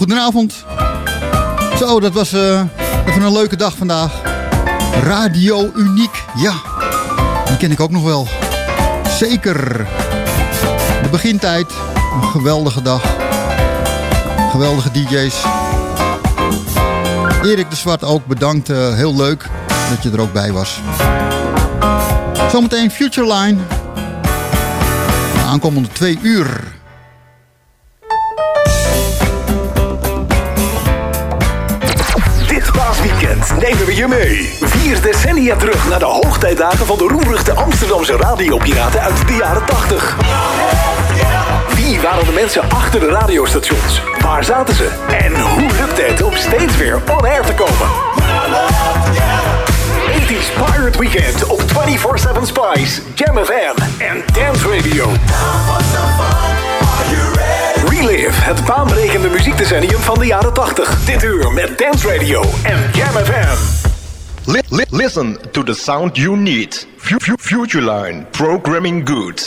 Goedenavond. Zo, dat was uh, even een leuke dag vandaag. Radio Uniek, ja. Die ken ik ook nog wel. Zeker. De begintijd. Een geweldige dag. Geweldige DJ's. Erik de Zwart ook bedankt. Uh, heel leuk dat je er ook bij was. Zometeen Futureline. Aankomende twee uur. Mee. Vier decennia terug naar de hoogtijdagen van de roemruchte Amsterdamse radiopiraten uit de jaren 80. Wie waren de mensen achter de radiostations? Waar zaten ze? En hoe lukte het om steeds weer on air te komen? 80s Pirate Weekend op 24-7 Spice, Jam FM en Dance Radio. Relive, het baanbrekende muziekdecennium van de jaren 80. Dit uur met Dance Radio en Jam FM. Li li listen to the sound you need. F Futureline, programming good.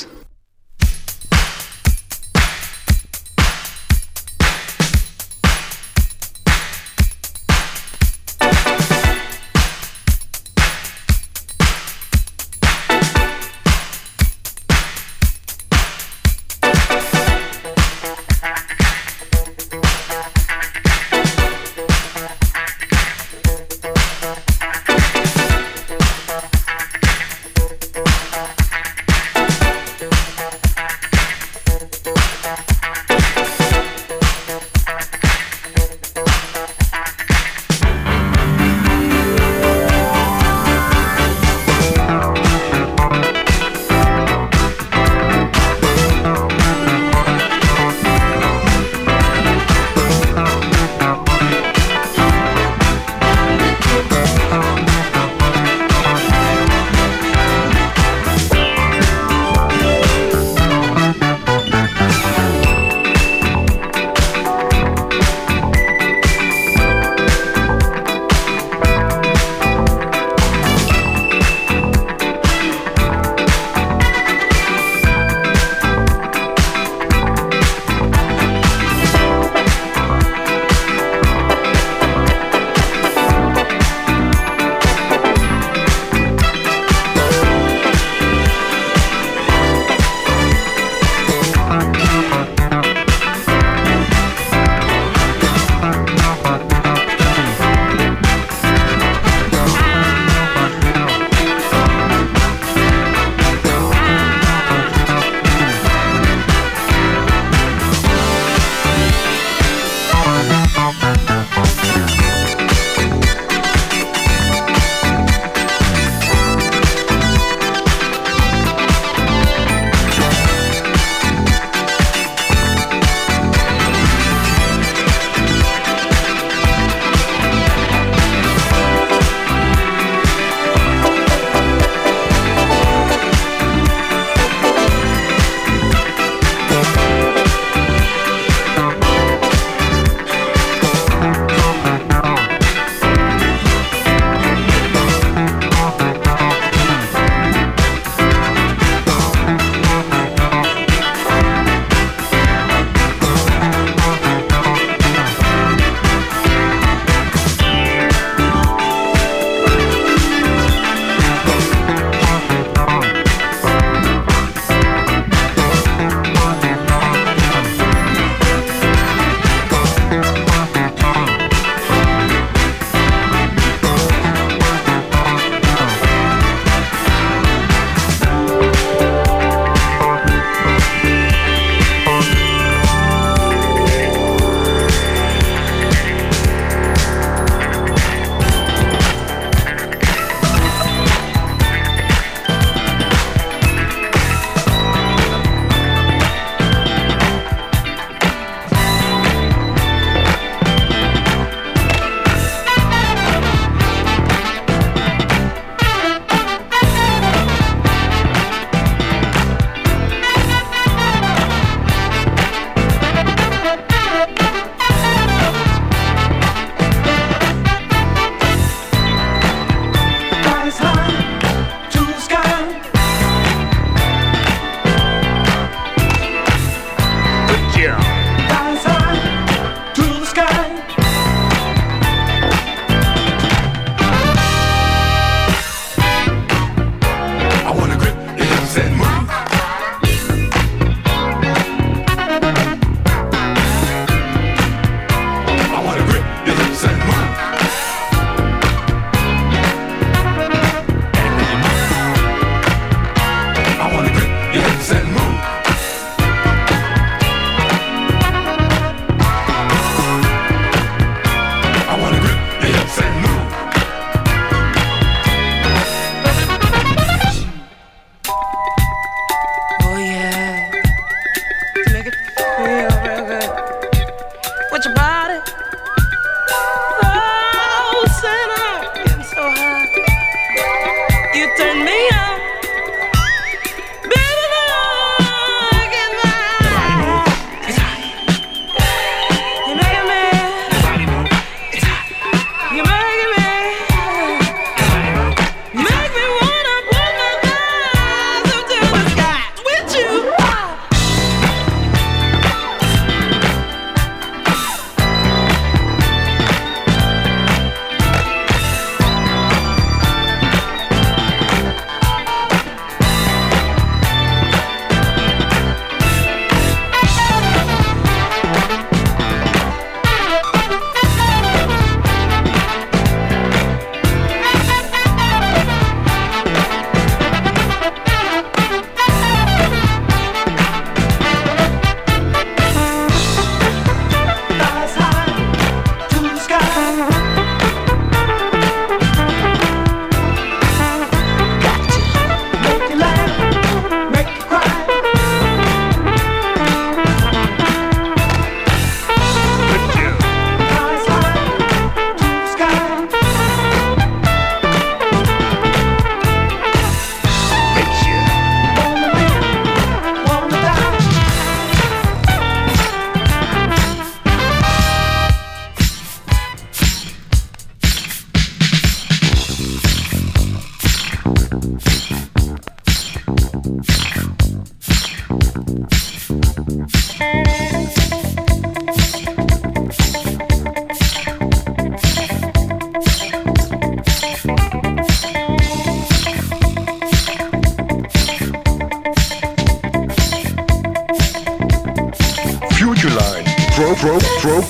Pro,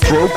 pro,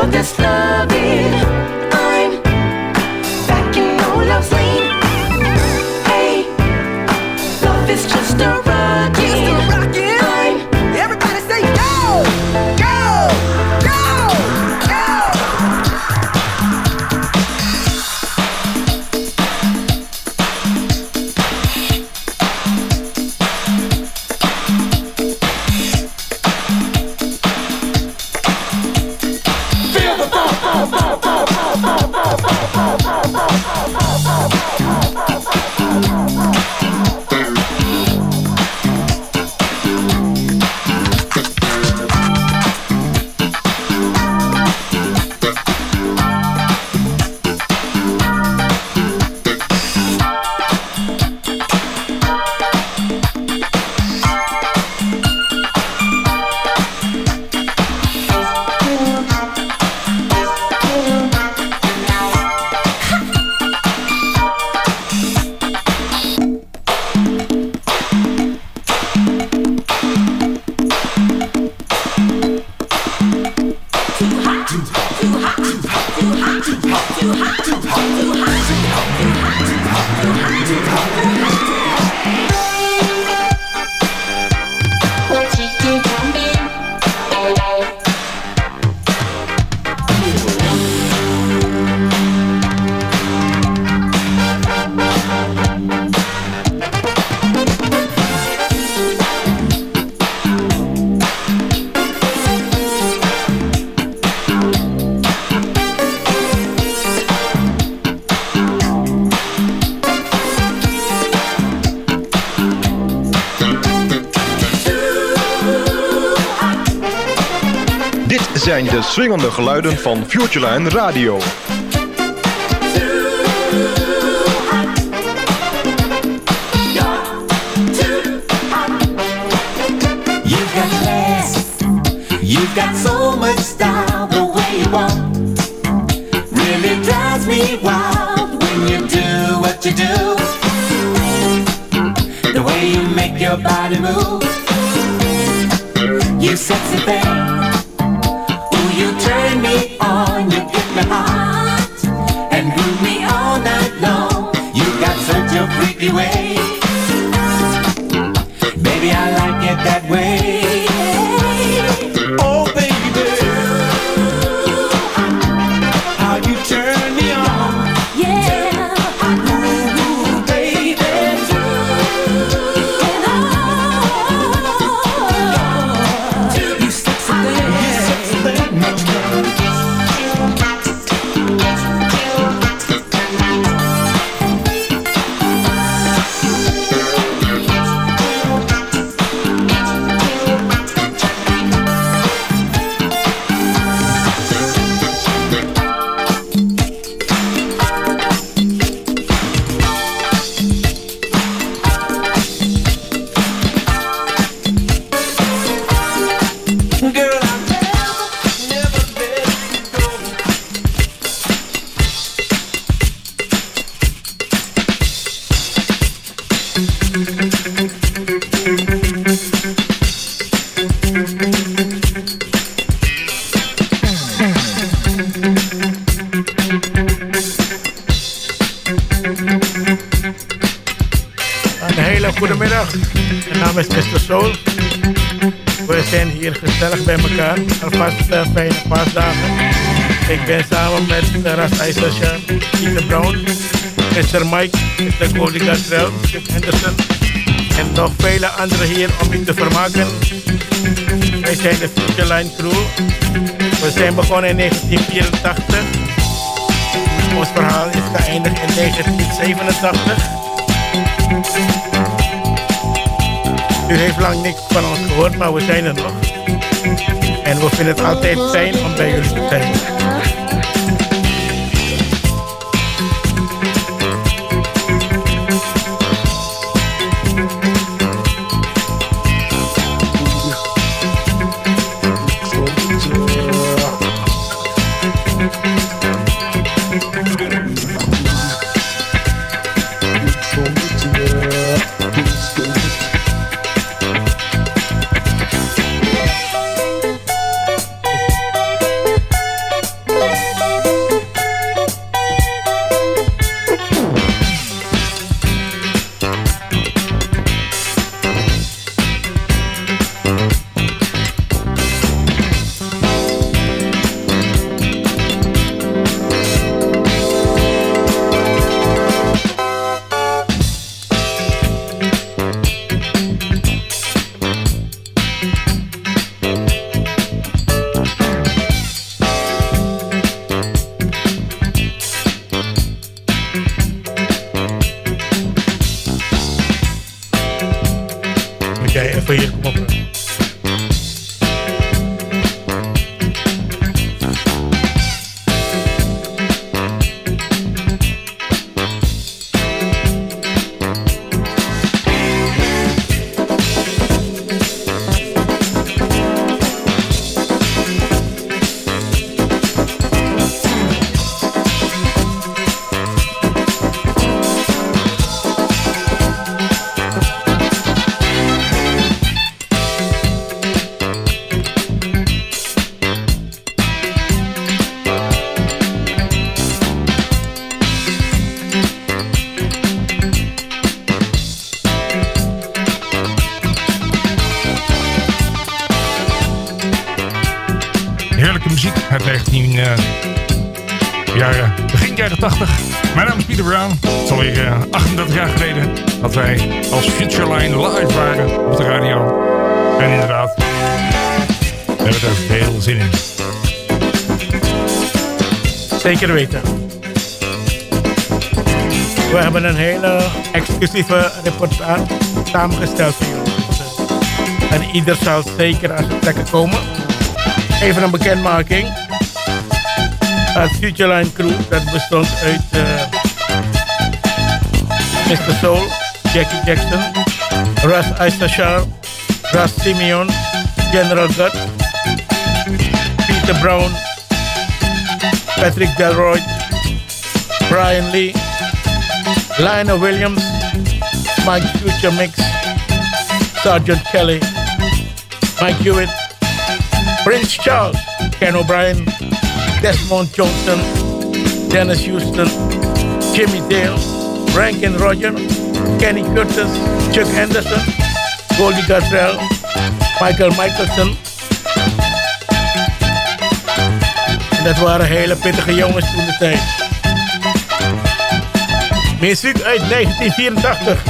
pro, programming goods. de swingende geluiden van Futureline Radio. You've got class, you've got so much style the way you walk. Really drives me wild when you do what you do. The way you make your body move. You sexy thing. Ik ben samen met de Ras IJsselschen, Pieter Brown, Mr. Mike, Mr. Cody Gatrell, Chip Henderson en nog vele anderen hier om u te vermaken. Wij zijn de Futureline Crew. We zijn begonnen in 1984. Ons verhaal is geëindigd in 1987. U heeft lang niks van ons gehoord, maar we zijn er nog. En we vinden het altijd fijn om bij jullie te zijn. okay, for ele woman. weten. We hebben een hele exclusieve reportage samengesteld voor jullie. Dus, eh, en ieder zal zeker als het plekken komen. Even een bekendmaking. Het Future Line Crew, dat bestond uit eh, Mr. Soul, Jackie Jackson, Ras Aistashar, Ras Simeon, General Gut, Peter Brown, Patrick Delroy, Brian Lee, Lionel Williams, Mike Future Mix, Sergeant Kelly, Mike Hewitt, Prince Charles, Ken O'Brien, Desmond Johnson, Dennis Houston, Jimmy Dale, Rankin Roger, Kenny Curtis, Chuck Henderson, Goldie Gartrell, Michael Michelson, Dat waren hele pittige jongens toen de tijd. Muziek uit 1984.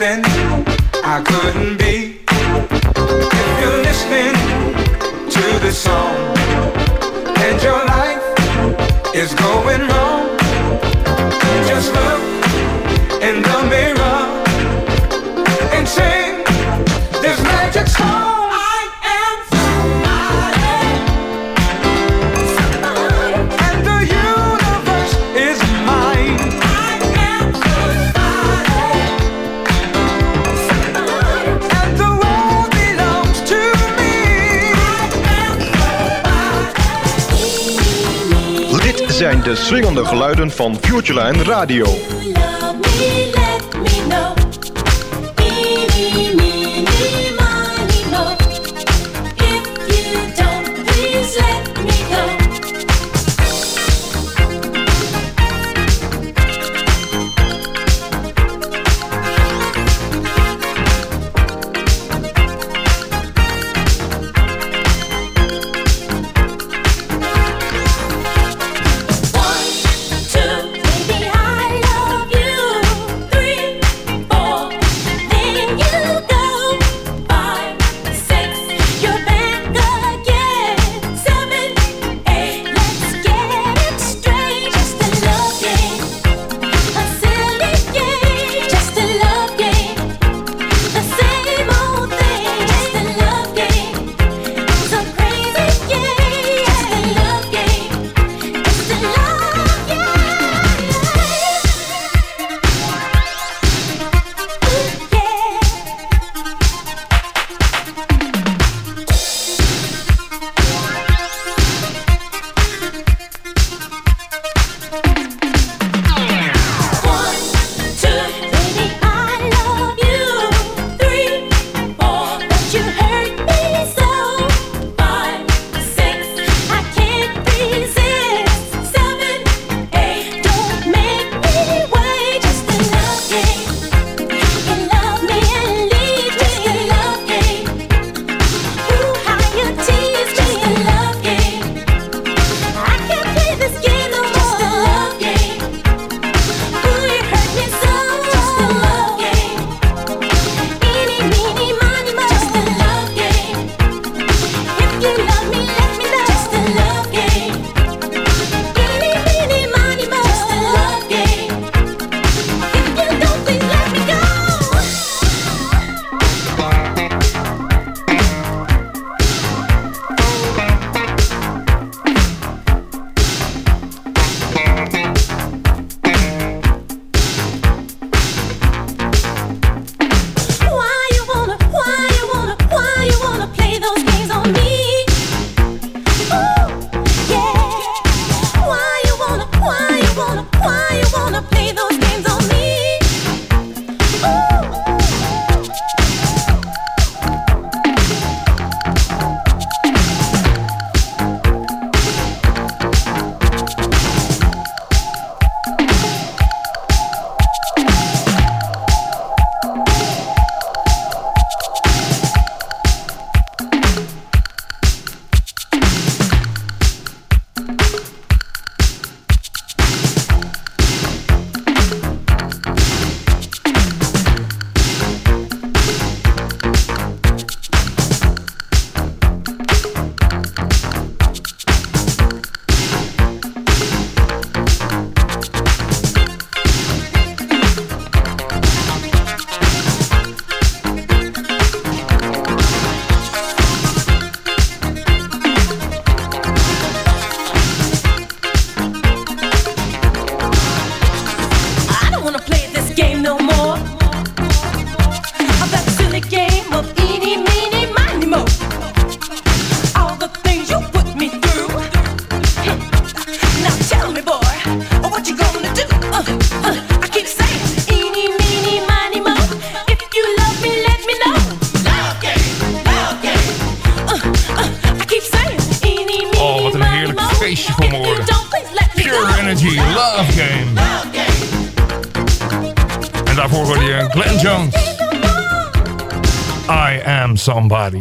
Nothing geluiden van Futureline Radio.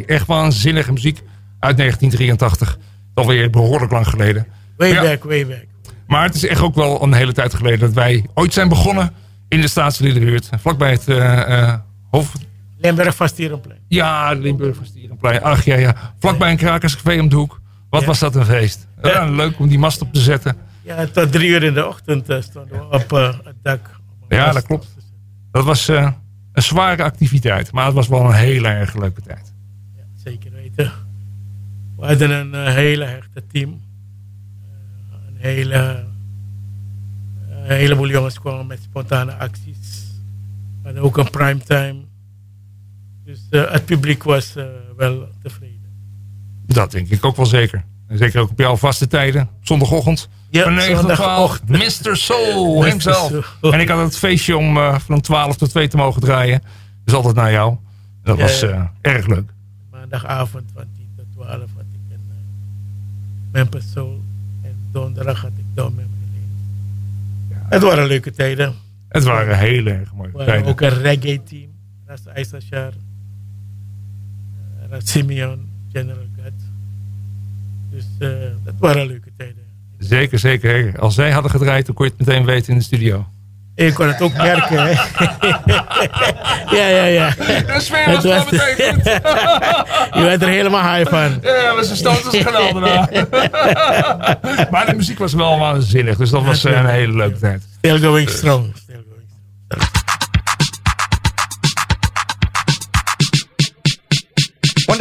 Echt waanzinnige muziek uit 1983. Alweer behoorlijk lang geleden. Way Ja. back, way back. Maar het is echt ook wel een hele tijd geleden dat wij ooit zijn begonnen in de staatsliedenbuurt. Vlakbij het eh, eh, Hof. Limburg Vastierenplein. Ja, Limburg van Stierenplein. Ach ja, ja. Vlakbij een krakerscafé om de hoek. Wat Ja. was dat een feest. Ja, leuk om die mast op te zetten. Ja, tot drie uur in de ochtend eh, stonden we op het dak. Ja, dat klopt. Dat was een zware activiteit. Maar het was wel een hele erg leuke tijd. We hadden een eh, hele hechte team. Eh, een hele, een heleboel jongens kwamen met spontane acties. We hadden ook een primetime. Dus eh, het publiek was wel tevreden. Dat denk ik ook wel zeker. En zeker ook op jouw vaste tijden. Zondagochtend. Ja, van 9 tot 12. zondagochtend. Mr. Soul himself. En ik had het feestje om van 12 tot 2 te mogen draaien. Dus altijd naar jou. Dat Ja, was erg leuk. Maandagavond van 10 tot 12 had ik een uh, Memphis Soul. En donderdag had ik Down Memory Lane. Het waren leuke tijden. Het waren hele erg mooie We tijden. ook een reggae team. Ras Aysashar. Ras Simeon. General Gut. Dus eh, dat waren leuke tijden. Zeker, zeker. Als zij hadden gedraaid, dan kon je het meteen weten in de studio. Ik kon het ook merken. Hè? ja, ja, ja. De sfeer was wel goed. Je werd er helemaal high van. Ja, maar ze een kanaal daarna. maar de muziek was wel waanzinnig. Dus dat was eh, een hele leuke tijd. Still going strong. Still going strong.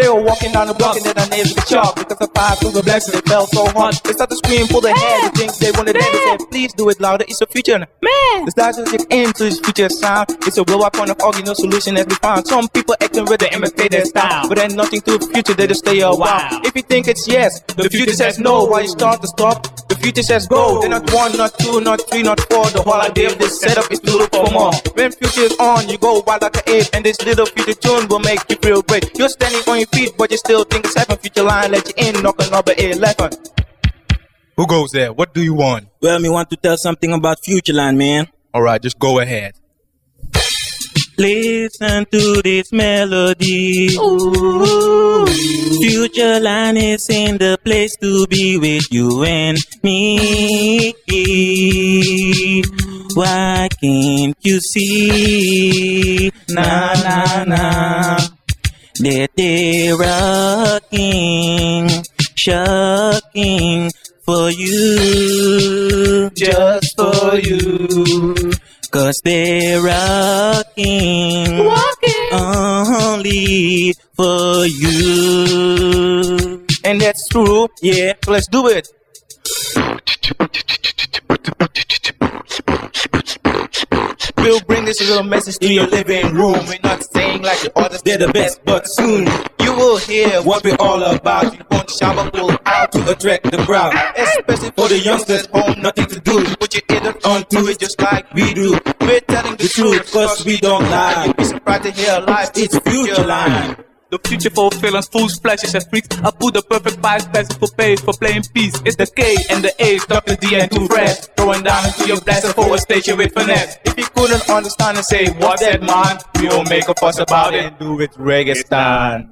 One walking down the block and then our names get chalked because the fire through the blacks and it felt so hot. They start to scream, pull their hair, the things they wanted to They said, please do it louder, it's a future. Man! The stars get into this future sound. It's a blow up on the foggy, no solution has been found. Some people acting with the imitate their style. But then nothing to the future, they just stay a while. If you think it's yes, the future says no. Why you start to stop? Future says go. Then not one, not two, not three, not four. The whole idea of this setup is to look for more. When future is on, you go wild like an ape, and this little future tune will make you feel great. You're standing on your feet, but you still think it's heaven. Futureline let you in, knock number 11. Who goes there? What do you want? Well, me want to tell something about Futureland, man. All right, just go ahead. Listen to this melody. Ooh. Futureland is in the place to be with you and me. Why can't you see? Na na na. That they're rocking, shocking for you. Just for you. Cause they're rocking, only for you. And that's true. Yeah. Let's do it. We'll bring this little message to your living room. We're not saying like the others, they're the best, but soon you will hear what we're all about. You want to and pull out to attract the crowd, especially for the youngsters home, nothing to do. Put your ear onto it just like we do. We're telling the truth, cause we don't lie. You'll be surprised to hear life, it's future line. The future for villains, fools, flashes, and freaks. I put the perfect vibes, best for pay for playing peace. It's the K and the A, Dr. D and two friends. Throwing down into your blaster for a station with finesse. If you couldn't understand and say, what's that man? We will make a fuss about it and do it style.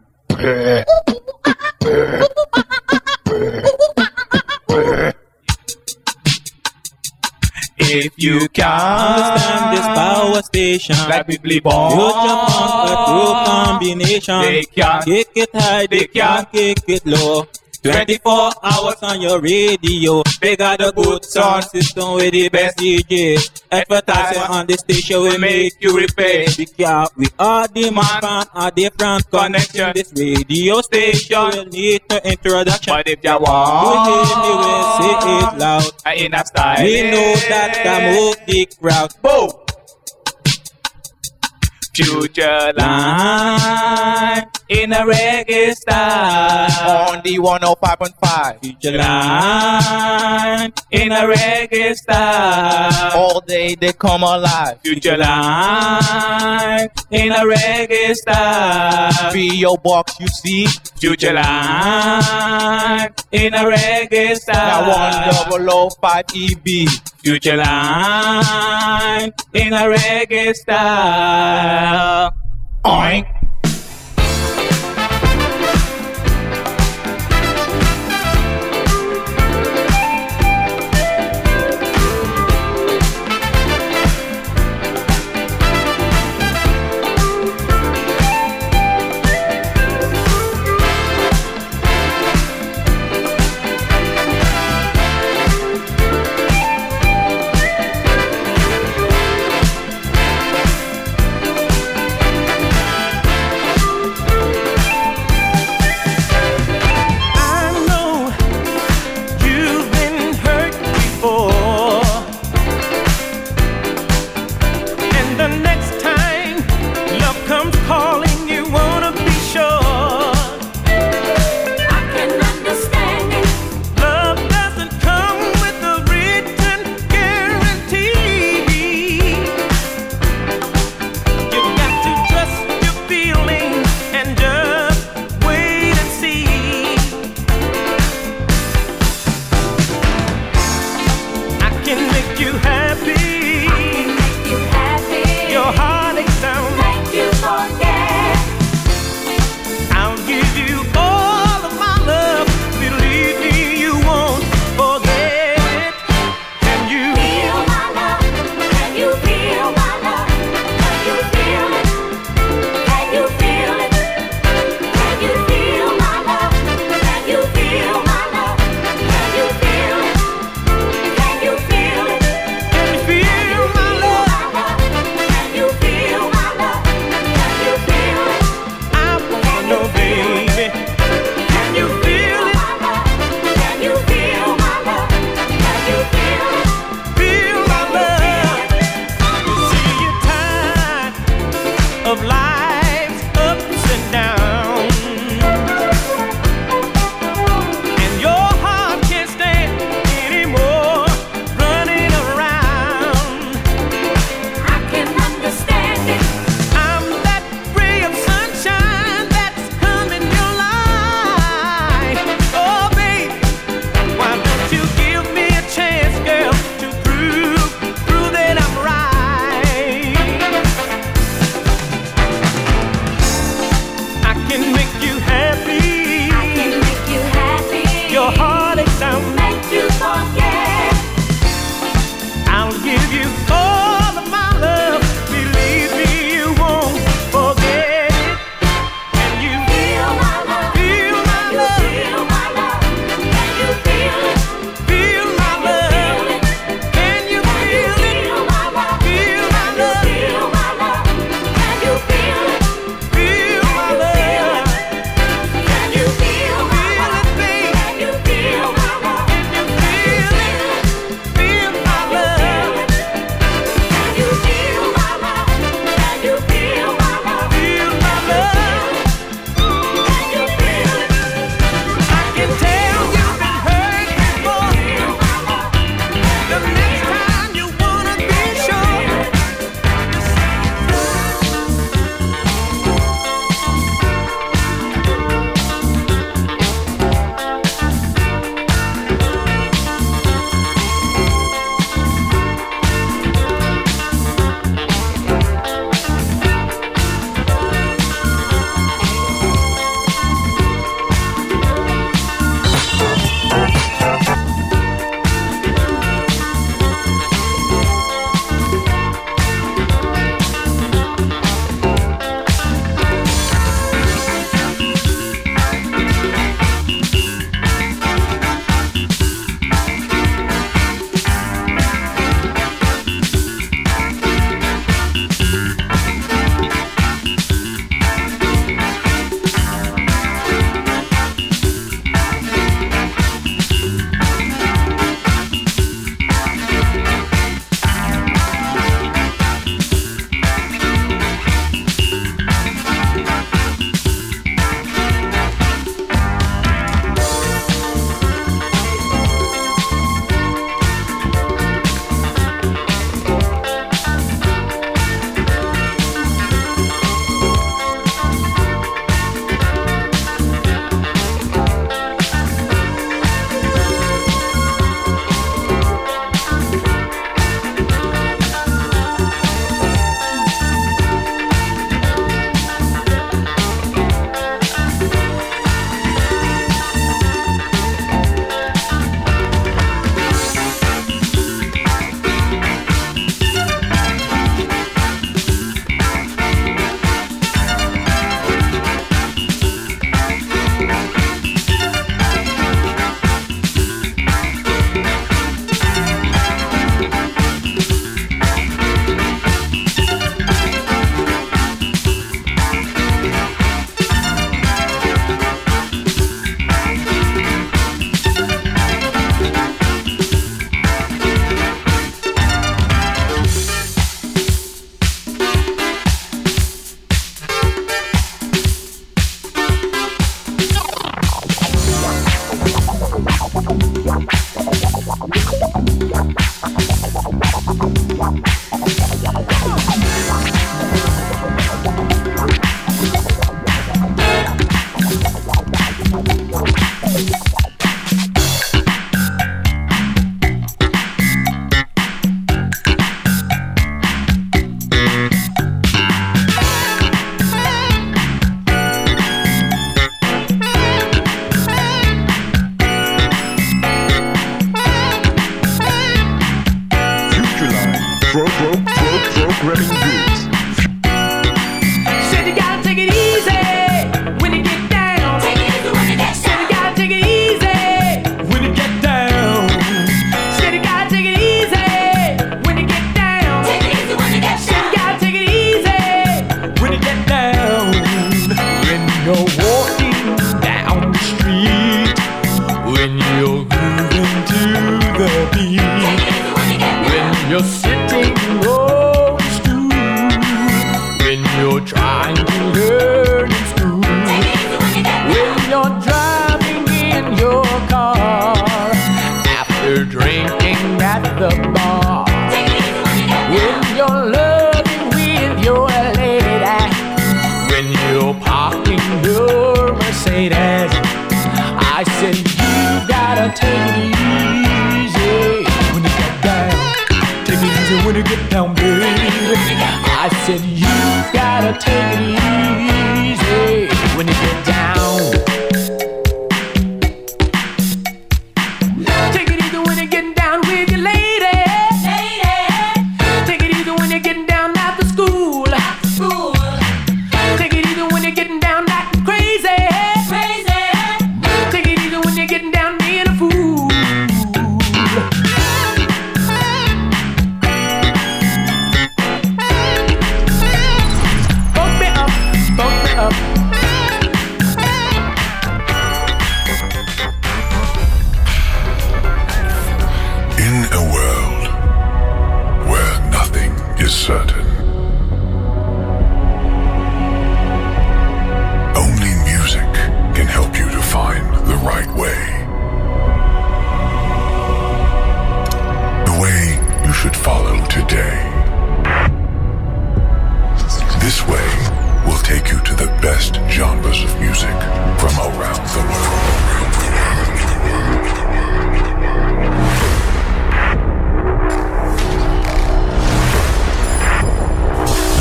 If you can Understand this power station. like we bleep on, Future punk with true combination. They can't- kick it high, they they can't kick it low. 24 hours on your radio. They got a good sound system with the best DJ. Advertising on the station will make you repay. Because we are the man from a different connection. This radio station will need no introduction. but if you You want, hear me will say it loud. I in a style. We know that can move the crowd. Boom. Futureline in a reggae style. On the 105.5. Futureline In a reggae style. All day they come alive. Future line in a reggae style. Be your box, you see. Futureline in a reggae style. Now one double O five EB. Futureline in a reggae style. Oink. take you to the best genres of music from around the world.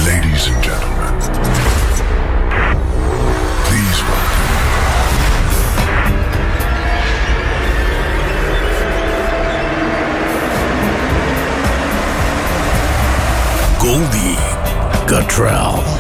Ladies and gentlemen, please welcome. Goldie Guttrell.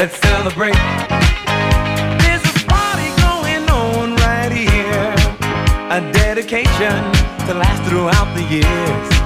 Let's celebrate. There's a party going on right here. A dedication to last throughout the years.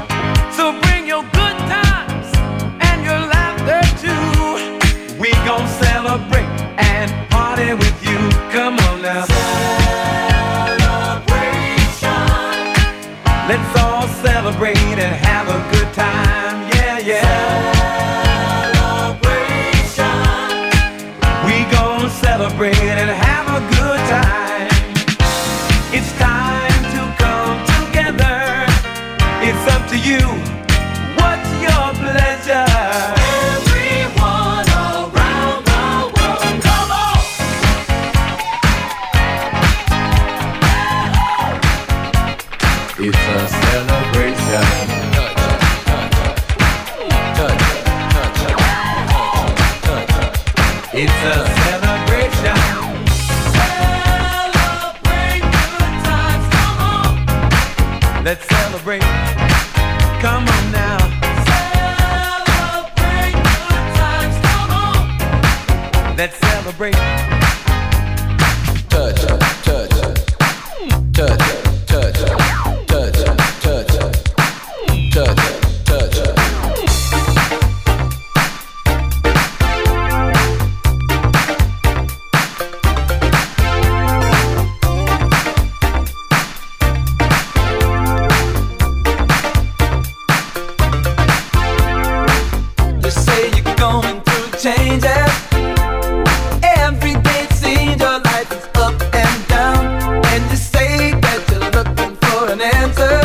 answer.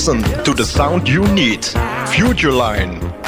Listen, to the sound you need. Futureline.